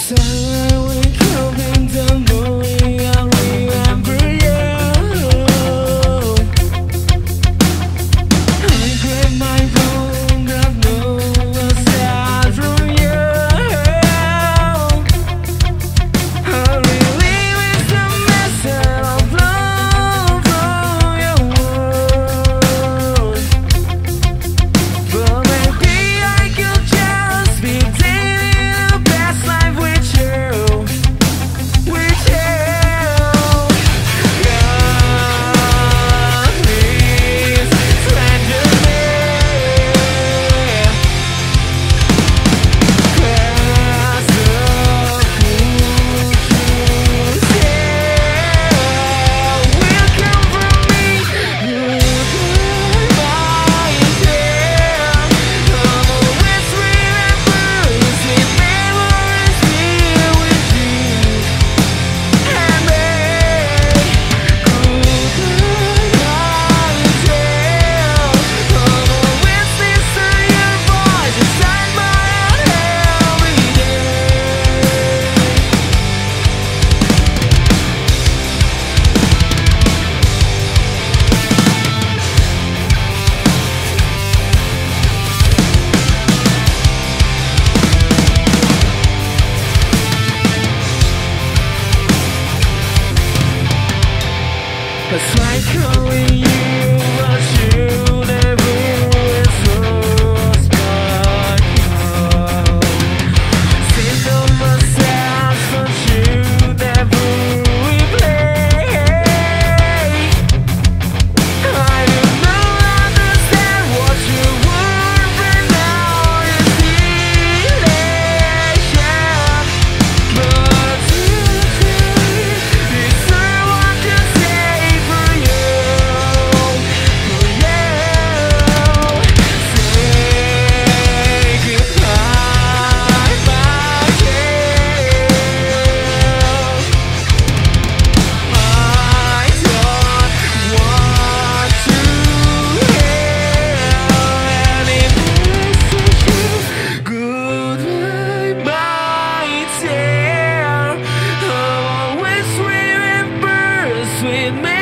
算。Cause like calling in me.